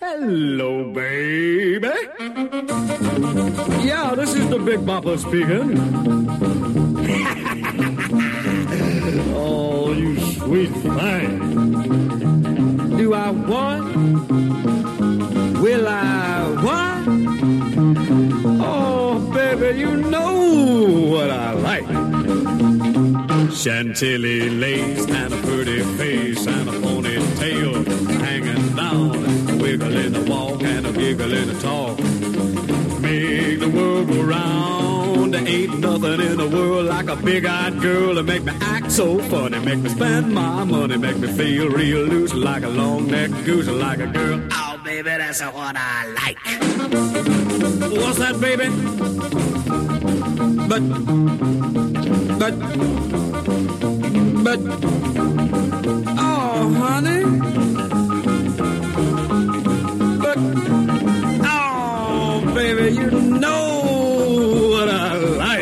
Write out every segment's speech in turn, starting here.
Hello, baby. Yeah, this is the Big Bopper speaking. oh, you sweet thing. Do I want? Will I want? Oh, baby, you know what I like. Chantilly lace and wiggle in the walk and a giggle in the talk. Make the world go round. There ain't nothing in the world like a big-eyed girl to make me act so funny, make me spend my money, make me feel real loose like a long-necked goose, like a girl. Oh, baby, that's what I like. What's that, baby? But, but, but,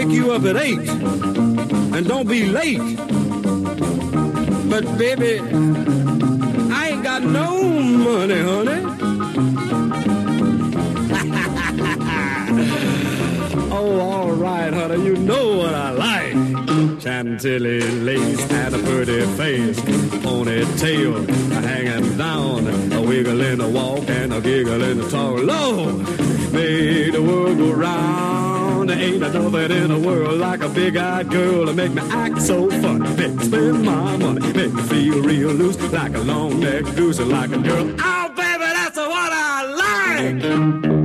Pick you up at eight and don't be late. But baby, I ain't got no money, honey. oh, all right, honey, you know what I like. Chantilly lace and a pretty face, ponytail hanging down, a wiggle in the walk and a giggle in the talk. Lord, made the world go round. There ain't nothing in the world like a big-eyed girl to make me act so funny, make me spend my money, make me feel real loose like a long-necked goose, like a girl. Oh, baby, that's what I like.